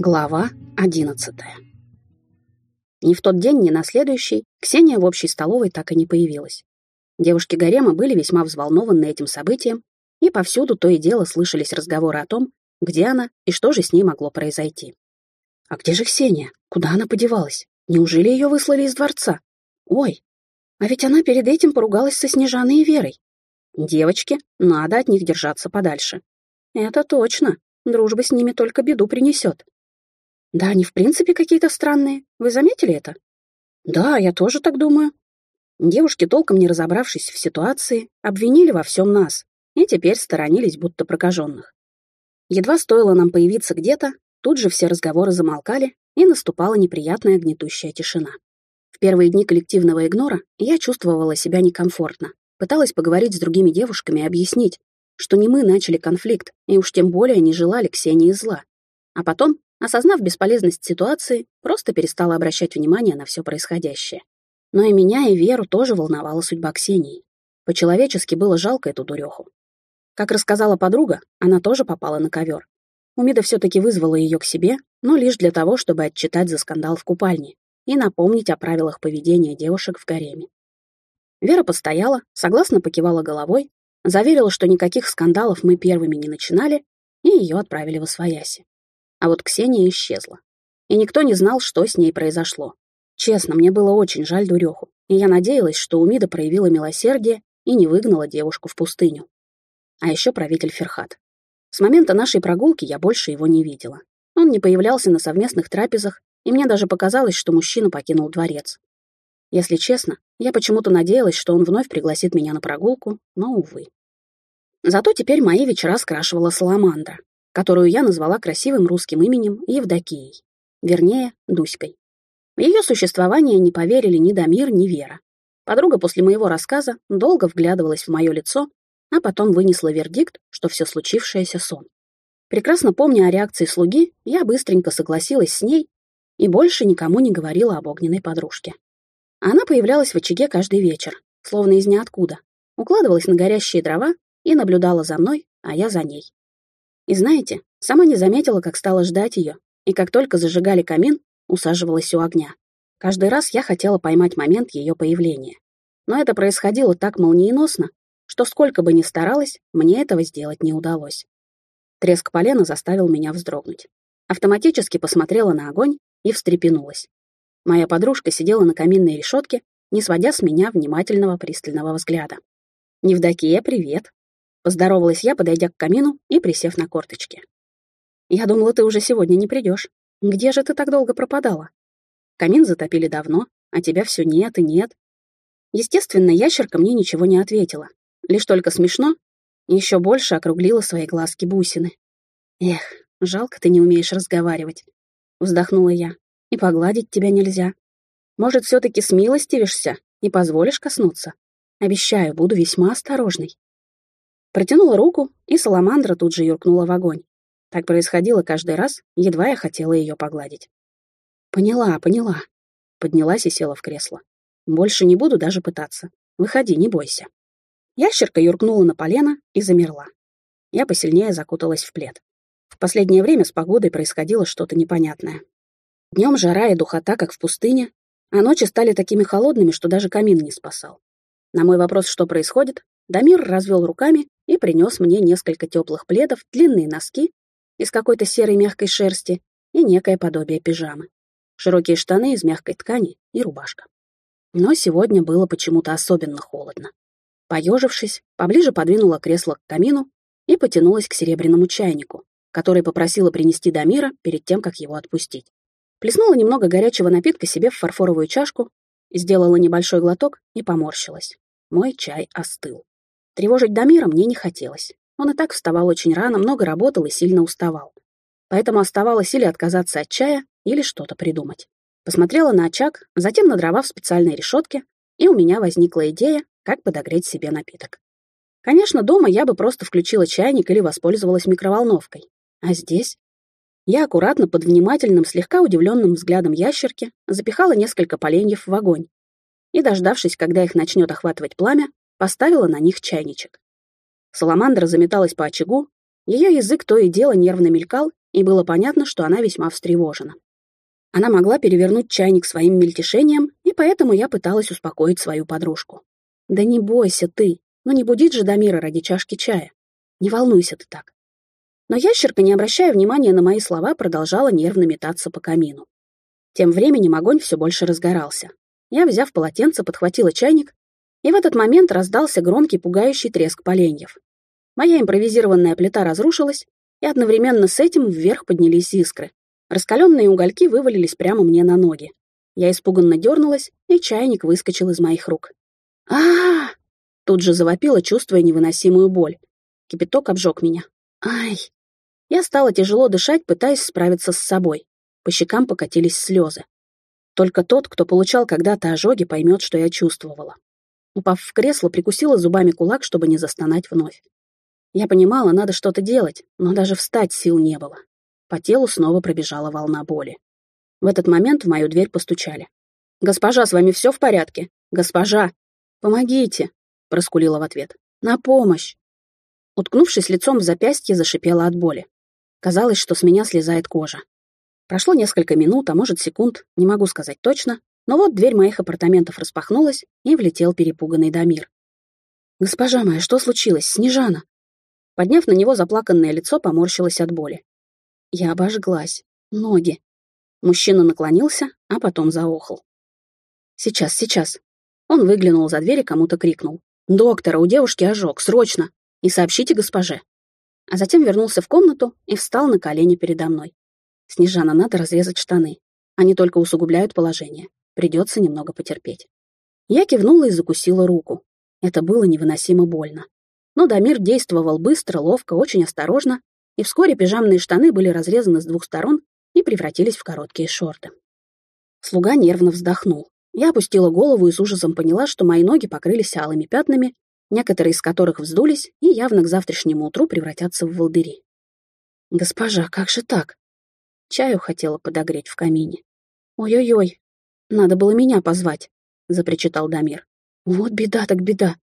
Глава одиннадцатая. Ни в тот день, ни на следующий Ксения в общей столовой так и не появилась. Девушки Гарема были весьма взволнованы этим событием, и повсюду то и дело слышались разговоры о том, где она и что же с ней могло произойти. А где же Ксения? Куда она подевалась? Неужели ее выслали из дворца? Ой, а ведь она перед этим поругалась со Снежаной и Верой. Девочки, надо от них держаться подальше. Это точно. Дружба с ними только беду принесет. Да, они в принципе какие-то странные. Вы заметили это? Да, я тоже так думаю. Девушки, толком не разобравшись в ситуации, обвинили во всем нас и теперь сторонились, будто прокаженных. Едва стоило нам появиться где-то, тут же все разговоры замолкали, и наступала неприятная гнетущая тишина. В первые дни коллективного игнора я чувствовала себя некомфортно, пыталась поговорить с другими девушками и объяснить, что не мы начали конфликт, и уж тем более не желали Ксении зла. А потом Осознав бесполезность ситуации, просто перестала обращать внимание на все происходящее. Но и меня, и Веру тоже волновала судьба Ксении. По-человечески было жалко эту дуреху. Как рассказала подруга, она тоже попала на ковер. Умида все-таки вызвала ее к себе, но лишь для того, чтобы отчитать за скандал в купальне и напомнить о правилах поведения девушек в гареме. Вера постояла, согласно покивала головой, заверила, что никаких скандалов мы первыми не начинали, и ее отправили в Освояси. А вот Ксения исчезла. И никто не знал, что с ней произошло. Честно, мне было очень жаль дуреху, и я надеялась, что Умида проявила милосердие и не выгнала девушку в пустыню. А еще правитель Ферхат. С момента нашей прогулки я больше его не видела. Он не появлялся на совместных трапезах, и мне даже показалось, что мужчина покинул дворец. Если честно, я почему-то надеялась, что он вновь пригласит меня на прогулку, но, увы. Зато теперь мои вечера скрашивала Саламандра, которую я назвала красивым русским именем Евдокией, вернее, Дуськой. В ее существование не поверили ни Дамир, ни Вера. Подруга после моего рассказа долго вглядывалась в мое лицо, а потом вынесла вердикт, что все случившееся сон. Прекрасно помня о реакции слуги, я быстренько согласилась с ней и больше никому не говорила об огненной подружке. Она появлялась в очаге каждый вечер, словно из ниоткуда, укладывалась на горящие дрова и наблюдала за мной, а я за ней. И знаете, сама не заметила, как стала ждать ее, и как только зажигали камин, усаживалась у огня. Каждый раз я хотела поймать момент ее появления. Но это происходило так молниеносно, что сколько бы ни старалась, мне этого сделать не удалось. Треск полена заставил меня вздрогнуть. Автоматически посмотрела на огонь и встрепенулась. Моя подружка сидела на каминной решетке, не сводя с меня внимательного пристального взгляда. «Невдокия, привет!» Поздоровалась я, подойдя к камину и присев на корточки. «Я думала, ты уже сегодня не придешь. Где же ты так долго пропадала? Камин затопили давно, а тебя все нет и нет». Естественно, ящерка мне ничего не ответила. Лишь только смешно, еще больше округлила свои глазки бусины. «Эх, жалко ты не умеешь разговаривать», — вздохнула я. «И погладить тебя нельзя. Может, все-таки смилостивишься и позволишь коснуться? Обещаю, буду весьма осторожной». Протянула руку, и саламандра тут же юркнула в огонь. Так происходило каждый раз, едва я хотела ее погладить. «Поняла, поняла». Поднялась и села в кресло. «Больше не буду даже пытаться. Выходи, не бойся». Ящерка юркнула на полено и замерла. Я посильнее закуталась в плед. В последнее время с погодой происходило что-то непонятное. Днем жара и духота, как в пустыне, а ночи стали такими холодными, что даже камин не спасал. На мой вопрос, что происходит, Дамир развел руками и принес мне несколько теплых пледов, длинные носки из какой-то серой мягкой шерсти и некое подобие пижамы, широкие штаны из мягкой ткани и рубашка. Но сегодня было почему-то особенно холодно. Поежившись, поближе подвинула кресло к камину и потянулась к серебряному чайнику, который попросила принести Дамира перед тем, как его отпустить. Плеснула немного горячего напитка себе в фарфоровую чашку, сделала небольшой глоток и поморщилась. Мой чай остыл. Тревожить Дамира мне не хотелось. Он и так вставал очень рано, много работал и сильно уставал. Поэтому оставалось или отказаться от чая, или что-то придумать. Посмотрела на очаг, затем на дрова в специальной решетке, и у меня возникла идея, как подогреть себе напиток. Конечно, дома я бы просто включила чайник или воспользовалась микроволновкой. А здесь? Я аккуратно под внимательным, слегка удивленным взглядом ящерки запихала несколько поленьев в огонь и, дождавшись, когда их начнет охватывать пламя, поставила на них чайничек. Саламандра заметалась по очагу, ее язык то и дело нервно мелькал и было понятно, что она весьма встревожена. Она могла перевернуть чайник своим мельтешением, и поэтому я пыталась успокоить свою подружку. «Да не бойся ты, ну не будить же Дамира ради чашки чая. Не волнуйся ты так». Но ящерка, не обращая внимания на мои слова, продолжала нервно метаться по камину. Тем временем огонь все больше разгорался. Я, взяв полотенце, подхватила чайник, и в этот момент раздался громкий пугающий треск поленьев. Моя импровизированная плита разрушилась, и одновременно с этим вверх поднялись искры. Раскаленные угольки вывалились прямо мне на ноги. Я испуганно дернулась, и чайник выскочил из моих рук. а а, Тут же завопила, чувствуя невыносимую боль. Кипяток обжег меня. «Ай!» Я стала тяжело дышать, пытаясь справиться с собой. По щекам покатились слезы. Только тот, кто получал когда-то ожоги, поймет, что я чувствовала. Упав в кресло, прикусила зубами кулак, чтобы не застонать вновь. Я понимала, надо что-то делать, но даже встать сил не было. По телу снова пробежала волна боли. В этот момент в мою дверь постучали. «Госпожа, с вами все в порядке? Госпожа! Помогите!» — проскулила в ответ. «На помощь!» Уткнувшись лицом в запястье, зашипела от боли. Казалось, что с меня слезает кожа. Прошло несколько минут, а может секунд, не могу сказать точно, но вот дверь моих апартаментов распахнулась, и влетел перепуганный Дамир. «Госпожа моя, что случилось? Снежана!» Подняв на него заплаканное лицо, поморщилась от боли. Я обожглась. Ноги. Мужчина наклонился, а потом заохал. «Сейчас, сейчас». Он выглянул за дверь и кому-то крикнул. «Доктора, у девушки ожог, срочно! И сообщите госпоже!» А затем вернулся в комнату и встал на колени передо мной. «Снежана, надо разрезать штаны. Они только усугубляют положение. Придется немного потерпеть». Я кивнула и закусила руку. Это было невыносимо больно. Но Дамир действовал быстро, ловко, очень осторожно, и вскоре пижамные штаны были разрезаны с двух сторон и превратились в короткие шорты. Слуга нервно вздохнул. Я опустила голову и с ужасом поняла, что мои ноги покрылись алыми пятнами, некоторые из которых вздулись и явно к завтрашнему утру превратятся в волдыри. «Госпожа, как же так?» Чаю хотела подогреть в камине. «Ой-ой-ой, надо было меня позвать», — запричитал Дамир. «Вот беда так беда.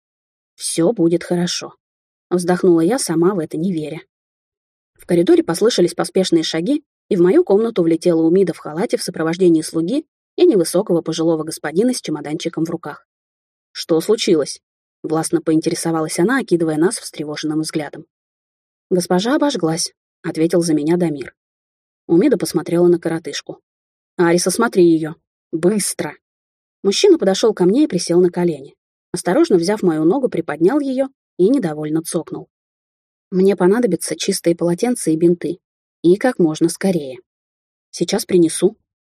Все будет хорошо», — вздохнула я, сама в это не веря. В коридоре послышались поспешные шаги, и в мою комнату влетела Умида в халате в сопровождении слуги и невысокого пожилого господина с чемоданчиком в руках. «Что случилось?» — властно поинтересовалась она, окидывая нас встревоженным взглядом. «Госпожа обожглась», — ответил за меня Дамир. Умида посмотрела на коротышку. «Ариса, смотри ее! Быстро!» Мужчина подошел ко мне и присел на колени. Осторожно взяв мою ногу, приподнял ее и недовольно цокнул. Мне понадобятся чистые полотенца и бинты. И как можно скорее. Сейчас принесу.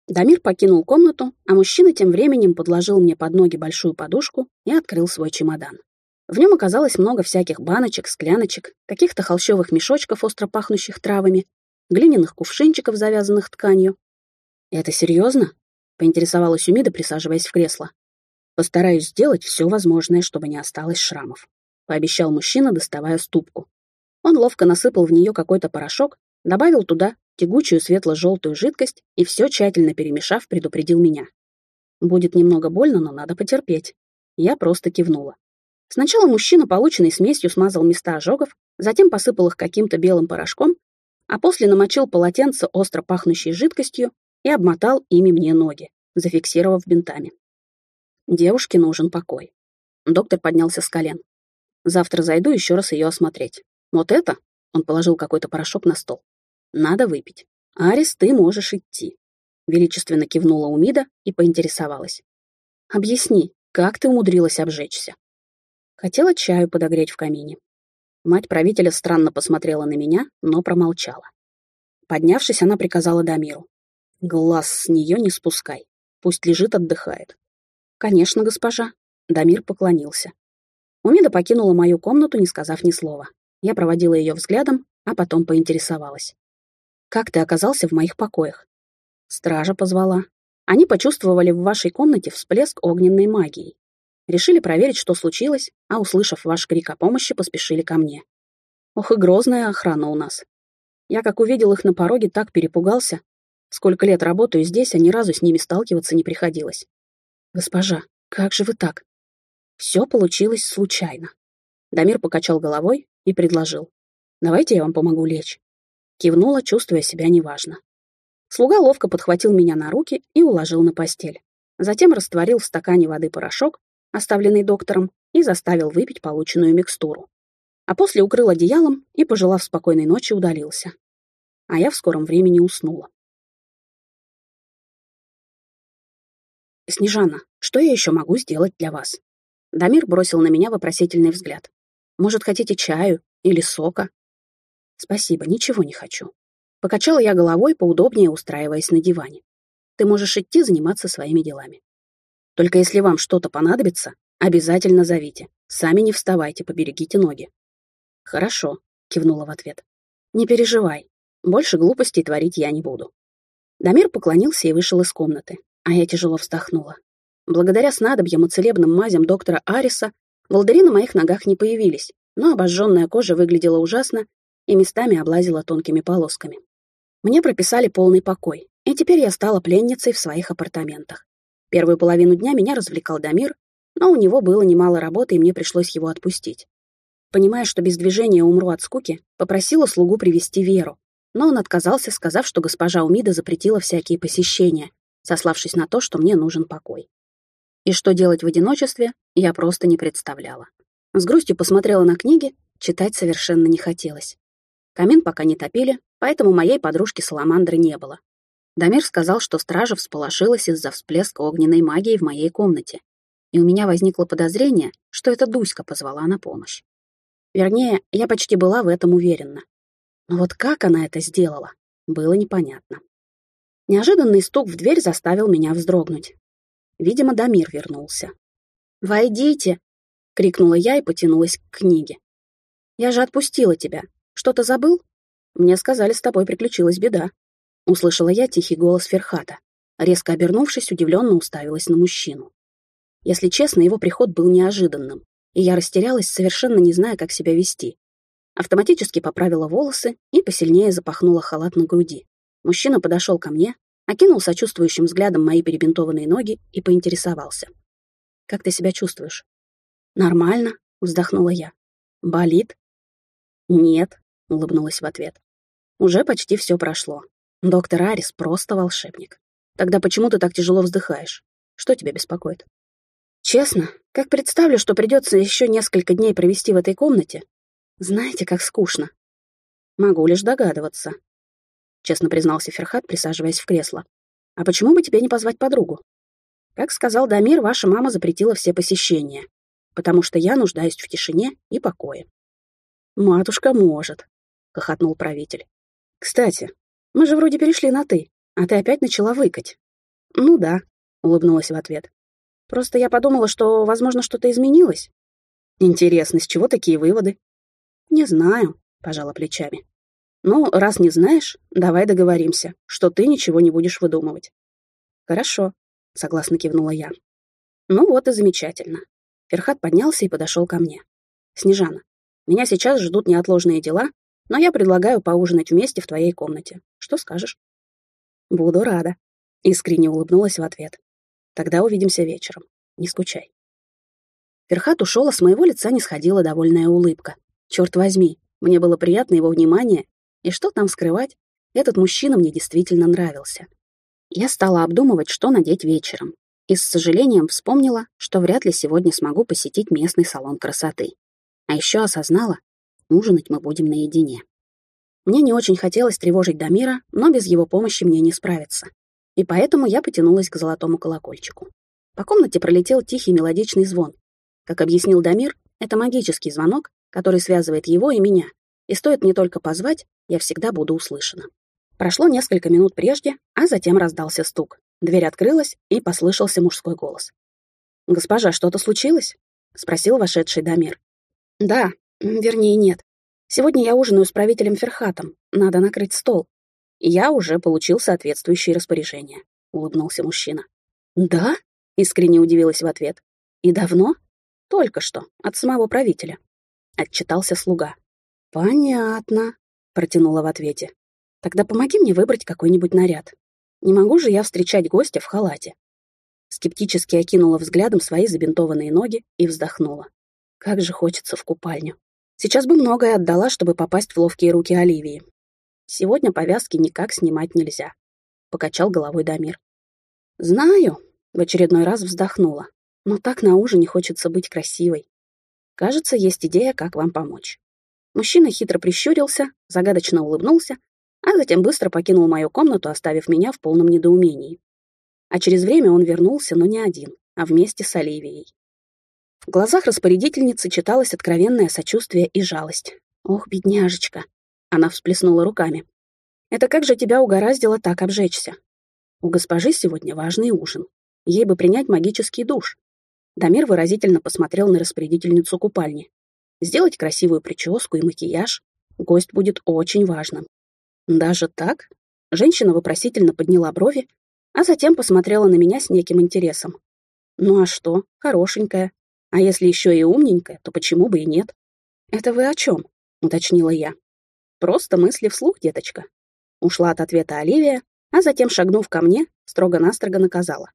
Дамир покинул комнату, а мужчина тем временем подложил мне под ноги большую подушку и открыл свой чемодан. В нем оказалось много всяких баночек, скляночек, каких-то холщовых мешочков, остро пахнущих травами, глиняных кувшинчиков, завязанных тканью. «Это серьезно?» — поинтересовалась Умида, присаживаясь в кресло. «Постараюсь сделать все возможное, чтобы не осталось шрамов», — пообещал мужчина, доставая ступку. Он ловко насыпал в нее какой-то порошок, добавил туда тягучую светло-желтую жидкость и все тщательно перемешав, предупредил меня. Будет немного больно, но надо потерпеть. Я просто кивнула. Сначала мужчина, полученный смесью, смазал места ожогов, затем посыпал их каким-то белым порошком, а после намочил полотенце остро пахнущей жидкостью и обмотал ими мне ноги, зафиксировав бинтами. Девушке нужен покой. Доктор поднялся с колен. Завтра зайду еще раз ее осмотреть. Вот это, он положил какой-то порошок на стол, надо выпить. Арис, ты можешь идти. Величественно кивнула Умида и поинтересовалась. Объясни, как ты умудрилась обжечься? Хотела чаю подогреть в камине. Мать правителя странно посмотрела на меня, но промолчала. Поднявшись, она приказала Дамиру. «Глаз с нее не спускай. Пусть лежит, отдыхает». «Конечно, госпожа». Дамир поклонился. Умида покинула мою комнату, не сказав ни слова. Я проводила ее взглядом, а потом поинтересовалась. «Как ты оказался в моих покоях?» Стража позвала. Они почувствовали в вашей комнате всплеск огненной магии. Решили проверить, что случилось, а, услышав ваш крик о помощи, поспешили ко мне. Ох и грозная охрана у нас. Я, как увидел их на пороге, так перепугался. Сколько лет работаю здесь, а ни разу с ними сталкиваться не приходилось. Госпожа, как же вы так? Все получилось случайно. Дамир покачал головой и предложил. «Давайте я вам помогу лечь». Кивнула, чувствуя себя неважно. Слуга ловко подхватил меня на руки и уложил на постель. Затем растворил в стакане воды порошок, оставленный доктором, и заставил выпить полученную микстуру. А после укрыл одеялом и, пожелав спокойной ночи, удалился. А я в скором времени уснула. «Снежана, что я еще могу сделать для вас?» Дамир бросил на меня вопросительный взгляд. «Может, хотите чаю или сока?» «Спасибо, ничего не хочу». Покачала я головой, поудобнее устраиваясь на диване. «Ты можешь идти заниматься своими делами. Только если вам что-то понадобится, обязательно зовите. Сами не вставайте, поберегите ноги». «Хорошо», — кивнула в ответ. «Не переживай. Больше глупостей творить я не буду». Дамир поклонился и вышел из комнаты, а я тяжело вздохнула. Благодаря снадобьям и целебным мазям доктора Ариса волдыри на моих ногах не появились, но обожженная кожа выглядела ужасно и местами облазила тонкими полосками. Мне прописали полный покой, и теперь я стала пленницей в своих апартаментах. Первую половину дня меня развлекал Дамир, но у него было немало работы, и мне пришлось его отпустить. Понимая, что без движения умру от скуки, попросила слугу привести Веру, но он отказался, сказав, что госпожа Умида запретила всякие посещения, сославшись на то, что мне нужен покой. И что делать в одиночестве, я просто не представляла. С грустью посмотрела на книги, читать совершенно не хотелось. Камин пока не топили, поэтому моей подружки Саламандры не было. Дамир сказал, что стража всполошилась из-за всплеска огненной магии в моей комнате, и у меня возникло подозрение, что это Дуська позвала на помощь. Вернее, я почти была в этом уверена. Но вот как она это сделала, было непонятно. Неожиданный стук в дверь заставил меня вздрогнуть. Видимо, Дамир вернулся. «Войдите!» — крикнула я и потянулась к книге. «Я же отпустила тебя. Что-то забыл? Мне сказали, с тобой приключилась беда». Услышала я тихий голос Ферхата. Резко обернувшись, удивленно уставилась на мужчину. Если честно, его приход был неожиданным, и я растерялась, совершенно не зная, как себя вести. Автоматически поправила волосы и посильнее запахнула халат на груди. Мужчина подошел ко мне, окинул сочувствующим взглядом мои перебинтованные ноги и поинтересовался. «Как ты себя чувствуешь?» «Нормально», — вздохнула я. «Болит?» «Нет», — улыбнулась в ответ. «Уже почти все прошло. Доктор Арис просто волшебник. Тогда почему ты так тяжело вздыхаешь? Что тебя беспокоит?» «Честно, как представлю, что придется еще несколько дней провести в этой комнате, знаете, как скучно». «Могу лишь догадываться», честно признался Ферхат, присаживаясь в кресло. «А почему бы тебе не позвать подругу?» «Как сказал Дамир, ваша мама запретила все посещения, потому что я нуждаюсь в тишине и покое». «Матушка может», — хохотнул правитель. «Кстати, мы же вроде перешли на «ты», а ты опять начала выкать». «Ну да», — улыбнулась в ответ. «Просто я подумала, что, возможно, что-то изменилось». «Интересно, с чего такие выводы?» «Не знаю», — пожала плечами. Ну, раз не знаешь, давай договоримся, что ты ничего не будешь выдумывать. Хорошо, согласно кивнула я. Ну вот и замечательно. Ферхат поднялся и подошел ко мне. Снежана, меня сейчас ждут неотложные дела, но я предлагаю поужинать вместе в твоей комнате. Что скажешь? Буду рада. Искренне улыбнулась в ответ. Тогда увидимся вечером. Не скучай. Ферхат ушел, а с моего лица не сходила довольная улыбка. Черт возьми, мне было приятно его внимание и что там скрывать, этот мужчина мне действительно нравился. Я стала обдумывать, что надеть вечером, и с сожалением вспомнила, что вряд ли сегодня смогу посетить местный салон красоты. А еще осознала, ужинать мы будем наедине. Мне не очень хотелось тревожить Дамира, но без его помощи мне не справиться. И поэтому я потянулась к золотому колокольчику. По комнате пролетел тихий мелодичный звон. Как объяснил Дамир, это магический звонок, который связывает его и меня, и стоит мне только позвать, я всегда буду услышана. Прошло несколько минут прежде, а затем раздался стук. Дверь открылась, и послышался мужской голос. «Госпожа, что-то случилось?» — спросил вошедший Дамир. «Да, вернее, нет. Сегодня я ужинаю с правителем Ферхатом. Надо накрыть стол. Я уже получил соответствующие распоряжения», — улыбнулся мужчина. «Да?» — искренне удивилась в ответ. «И давно?» «Только что, от самого правителя», — отчитался слуга. «Понятно», — протянула в ответе. «Тогда помоги мне выбрать какой-нибудь наряд. Не могу же я встречать гостя в халате». Скептически окинула взглядом свои забинтованные ноги и вздохнула. Как же хочется в купальню. Сейчас бы многое отдала, чтобы попасть в ловкие руки Оливии. Сегодня повязки никак снимать нельзя. Покачал головой Дамир. Знаю, в очередной раз вздохнула. Но так на ужине хочется быть красивой. Кажется, есть идея, как вам помочь. Мужчина хитро прищурился, загадочно улыбнулся, а затем быстро покинул мою комнату, оставив меня в полном недоумении. А через время он вернулся, но не один, а вместе с Оливией. В глазах распорядительницы читалось откровенное сочувствие и жалость. «Ох, бедняжечка!» Она всплеснула руками. «Это как же тебя угораздило так обжечься? У госпожи сегодня важный ужин. Ей бы принять магический душ». Дамир выразительно посмотрел на распорядительницу купальни. «Сделать красивую прическу и макияж. Гость будет очень важным». «Даже так?» Женщина вопросительно подняла брови, а затем посмотрела на меня с неким интересом. «Ну а что? Хорошенькая. А если еще и умненькая, то почему бы и нет?» «Это вы о чем?» — уточнила я. «Просто мысли вслух, деточка». Ушла от ответа Оливия, а затем, шагнув ко мне, строго-настрого наказала.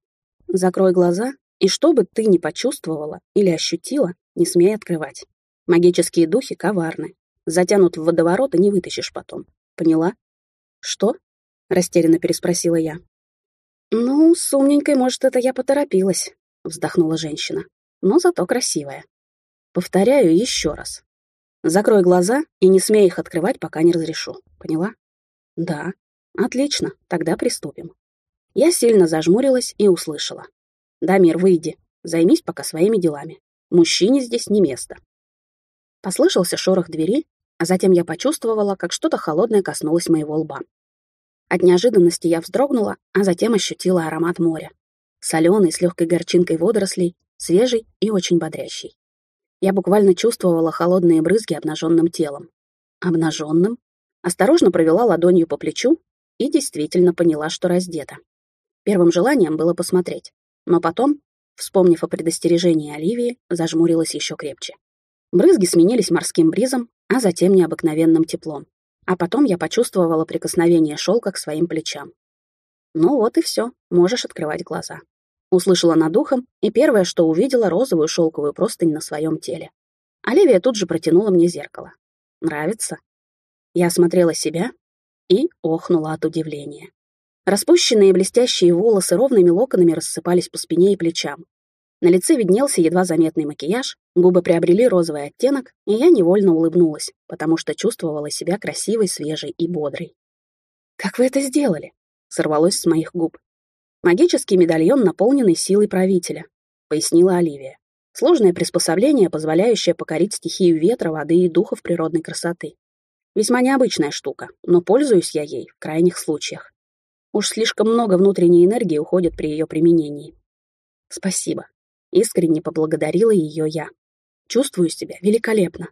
«Закрой глаза, и что бы ты ни почувствовала или ощутила, не смей открывать. Магические духи коварны. Затянут в водоворот и не вытащишь потом. Поняла?» «Что?» — растерянно переспросила я. «Ну, с умненькой, может, это я поторопилась», — вздохнула женщина. «Но зато красивая. Повторяю еще раз. Закрой глаза и не смей их открывать, пока не разрешу. Поняла?» «Да. Отлично, тогда приступим». Я сильно зажмурилась и услышала. «Дамир, выйди. Займись пока своими делами. Мужчине здесь не место». Послышался шорох двери, а затем я почувствовала, как что-то холодное коснулось моего лба. От неожиданности я вздрогнула, а затем ощутила аромат моря. Соленый, с легкой горчинкой водорослей, свежий и очень бодрящий. Я буквально чувствовала холодные брызги обнаженным телом. Обнаженным? Осторожно провела ладонью по плечу и действительно поняла, что раздета. Первым желанием было посмотреть, но потом, вспомнив о предостережении Оливии, зажмурилась еще крепче. Брызги сменились морским бризом, а затем необыкновенным теплом. А потом я почувствовала прикосновение шелка к своим плечам. Ну вот и все, можешь открывать глаза. Услышала над ухом, и первое, что увидела, розовую шелковую простынь на своем теле. Оливия тут же протянула мне зеркало. Нравится? Я осмотрела себя и охнула от удивления. Распущенные блестящие волосы ровными локонами рассыпались по спине и плечам. На лице виднелся едва заметный макияж, губы приобрели розовый оттенок, и я невольно улыбнулась, потому что чувствовала себя красивой, свежей и бодрой. «Как вы это сделали?» — сорвалось с моих губ. «Магический медальон, наполненный силой правителя», — пояснила Оливия. «Сложное приспособление, позволяющее покорить стихию ветра, воды и духов природной красоты. Весьма необычная штука, но пользуюсь я ей в крайних случаях. Уж слишком много внутренней энергии уходит при ее применении. Спасибо. Искренне поблагодарила ее я. Чувствую себя великолепно.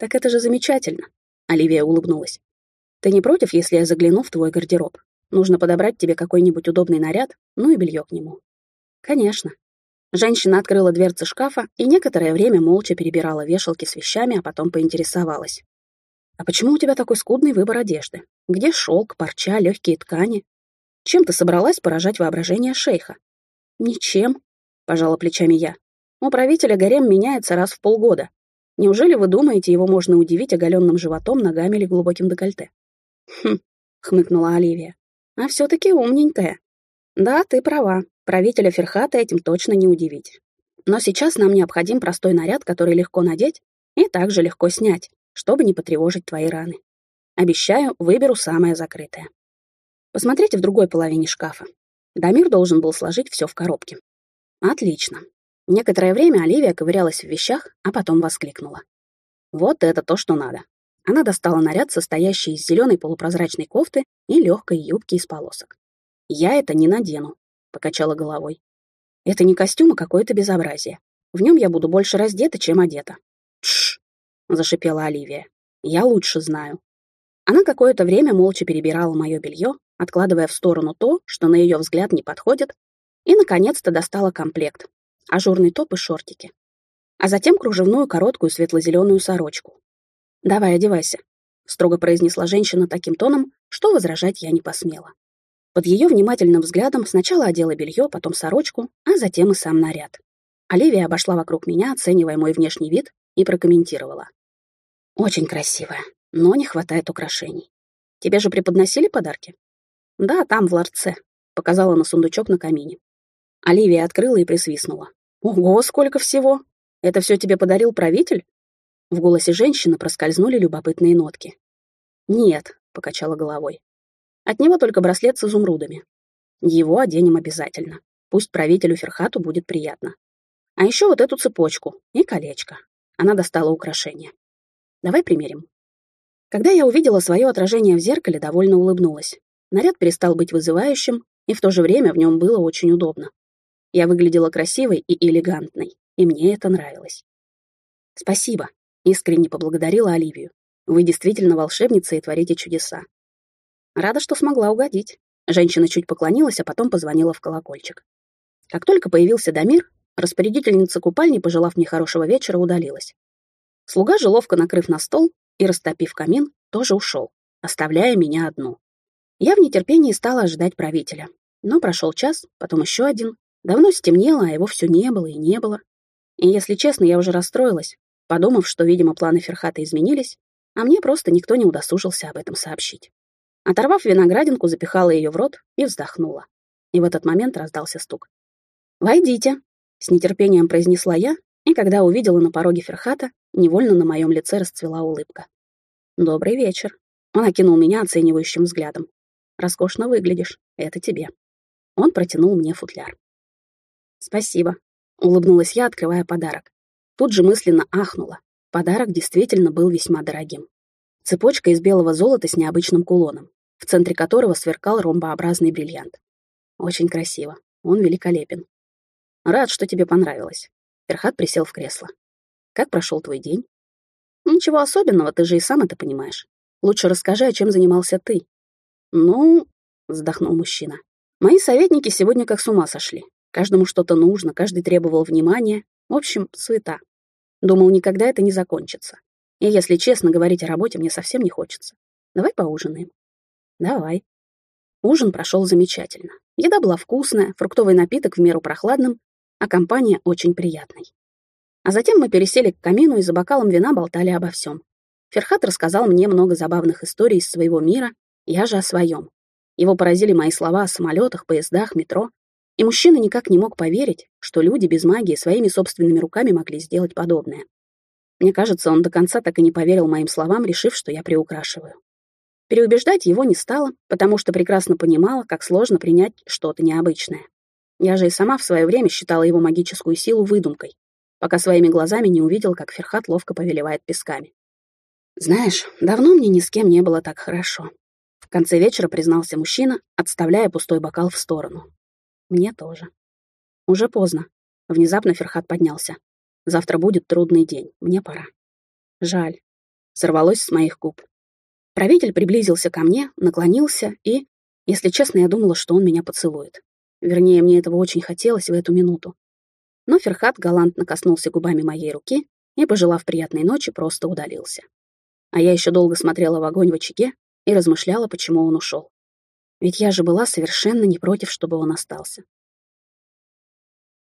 Так это же замечательно. Оливия улыбнулась. Ты не против, если я загляну в твой гардероб? Нужно подобрать тебе какой-нибудь удобный наряд, ну и белье к нему. Конечно. Женщина открыла дверцы шкафа и некоторое время молча перебирала вешалки с вещами, а потом поинтересовалась. «А почему у тебя такой скудный выбор одежды? Где шелк, парча, легкие ткани? Чем ты собралась поражать воображение шейха?» «Ничем», — пожала плечами я. «У правителя гарем меняется раз в полгода. Неужели вы думаете, его можно удивить оголенным животом, ногами или глубоким декольте?» «Хм», — хмыкнула Оливия. «А все-таки умненькая». «Да, ты права. Правителя Ферхата этим точно не удивить. Но сейчас нам необходим простой наряд, который легко надеть и также легко снять, чтобы не потревожить твои раны. Обещаю, выберу самое закрытое. Посмотрите в другой половине шкафа. Дамир должен был сложить все в коробке. Отлично. Некоторое время Оливия ковырялась в вещах, а потом воскликнула. Вот это то, что надо. Она достала наряд, состоящий из зеленой полупрозрачной кофты и легкой юбки из полосок. «Я это не надену», — покачала головой. «Это не костюм, а какое-то безобразие. В нем я буду больше раздета, чем одета». «Тш!» — зашипела Оливия. «Я лучше знаю». Она какое-то время молча перебирала мое белье, откладывая в сторону то, что на ее взгляд не подходит, и, наконец-то, достала комплект. Ажурный топ и шортики. А затем кружевную короткую светло-зеленую сорочку. «Давай, одевайся», — строго произнесла женщина таким тоном, что возражать я не посмела. Под ее внимательным взглядом сначала одела белье, потом сорочку, а затем и сам наряд. Оливия обошла вокруг меня, оценивая мой внешний вид, и прокомментировала. «Очень красивая, но не хватает украшений. Тебе же преподносили подарки? Да, там, в ларце, показала на сундучок на камине. Оливия открыла и присвистнула. Ого, сколько всего! Это все тебе подарил правитель? В голосе женщины проскользнули любопытные нотки. Нет, покачала головой. От него только браслет с изумрудами. Его оденем обязательно. Пусть правителю Ферхату будет приятно. А еще вот эту цепочку и колечко. Она достала украшение. Давай примерим. Когда я увидела свое отражение в зеркале, довольно улыбнулась. Наряд перестал быть вызывающим, и в то же время в нем было очень удобно. Я выглядела красивой и элегантной, и мне это нравилось. «Спасибо», — искренне поблагодарила Оливию. «Вы действительно волшебница и творите чудеса. Рада, что смогла угодить». Женщина чуть поклонилась, а потом позвонила в колокольчик. Как только появился Дамир, распорядительница купальни, пожелав мне хорошего вечера, удалилась. Слуга же, ловко накрыв на стол и растопив камин, тоже ушел, оставляя меня одну. Я в нетерпении стала ожидать правителя. Но прошел час, потом еще один. Давно стемнело, а его все не было и не было. И, если честно, я уже расстроилась, подумав, что, видимо, планы Ферхата изменились, а мне просто никто не удосужился об этом сообщить. Оторвав виноградинку, запихала ее в рот и вздохнула. И в этот момент раздался стук. «Войдите», — с нетерпением произнесла я, и когда увидела на пороге Ферхата, невольно на моем лице расцвела улыбка. «Добрый вечер». Он окинул меня оценивающим взглядом. «Роскошно выглядишь. Это тебе». Он протянул мне футляр. «Спасибо», — улыбнулась я, открывая подарок. Тут же мысленно ахнула. Подарок действительно был весьма дорогим. Цепочка из белого золота с необычным кулоном, в центре которого сверкал ромбообразный бриллиант. Очень красиво. Он великолепен. Рад, что тебе понравилось. Перхат присел в кресло. Как прошел твой день? Ничего особенного, ты же и сам это понимаешь. Лучше расскажи, о чем занимался ты. Ну, вздохнул мужчина. Мои советники сегодня как с ума сошли. Каждому что-то нужно, каждый требовал внимания. В общем, суета. Думал, никогда это не закончится. И если честно говорить о работе, мне совсем не хочется. Давай поужинаем. Давай. Ужин прошел замечательно. Еда была вкусная, фруктовый напиток в меру прохладным, а компания очень приятной. А затем мы пересели к камину и за бокалом вина болтали обо всем. Ферхат рассказал мне много забавных историй из своего мира, я же о своем. Его поразили мои слова о самолетах, поездах, метро, и мужчина никак не мог поверить, что люди без магии своими собственными руками могли сделать подобное. Мне кажется, он до конца так и не поверил моим словам, решив, что я приукрашиваю. Переубеждать его не стала, потому что прекрасно понимала, как сложно принять что-то необычное. Я же и сама в свое время считала его магическую силу выдумкой, пока своими глазами не увидел, как Ферхат ловко повелевает песками. «Знаешь, давно мне ни с кем не было так хорошо», — в конце вечера признался мужчина, отставляя пустой бокал в сторону. Мне тоже. Уже поздно. Внезапно Ферхат поднялся. Завтра будет трудный день. Мне пора. Жаль. Сорвалось с моих губ. Правитель приблизился ко мне, наклонился и... Если честно, я думала, что он меня поцелует. Вернее, мне этого очень хотелось в эту минуту. Но Ферхат галантно коснулся губами моей руки и, пожелав приятной ночи, просто удалился. А я еще долго смотрела в огонь в очаге и размышляла, почему он ушел. Ведь я же была совершенно не против, чтобы он остался.